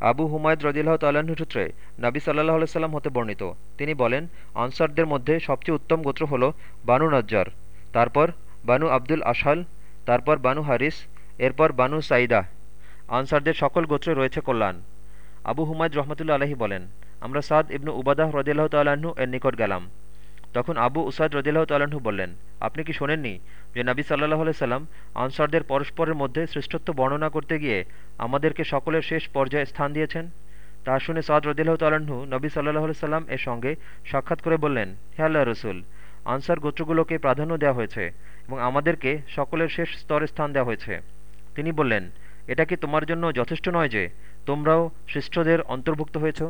আবু হুমায়দ রদিল্লাহ তাল্লাহ্ন সূত্রে নাবি সাল্লাহ সাল্লাম হতে বর্ণিত। তিনি বলেন, আনসারদের মধ্যে সবচেয়ে উত্তম গোত্র হল বানু নজ্জার, তারপর বানু আব্দুল আশাল তারপর বানু হারিস, এরপর বানু সাইদা। আনসারদের সকল গোত্রে রয়েছে কল্যাণ। আবু হুমায়দ রহমতুল্লা আলহী বলেন, আমরা সাদ ইবনু উবাদাহ রদিল্লাহ তাল্লাহ্ন এর নিকট গেলাম। তখন আবু উসাদ রদিল্লাহ তাল্লাহ্ন বললেন, আপনি কি শোনেননি যে নবী সাল্লাহ সাল্লাম আনসারদের পরস্পরের মধ্যে শ্রেষ্ঠত্ব বর্ণনা করতে গিয়ে আমাদেরকে সকলের শেষ পর্যায়ে স্থান দিয়েছেন? তা শুনে সাদ রদিল্লাহ তাল্লাহ্ন নবী সাল্লাহ সাল্লাম এর সঙ্গে সাক্ষাৎ করে বললেন, হে আল্লাহ রসুল, আনসার গোত্রগুলোকে প্রাধান্য দেওয়া হয়েছে এবং আমাদেরকে সকলের শেষ স্তরে স্থান দেওয়া হয়েছে। তিনি বললেন, এটা কি তোমার জন্য যথেষ্ট নয় যে তোমরাও শ্রেষ্ঠদের অন্তর্ভুক্ত হয়েছ?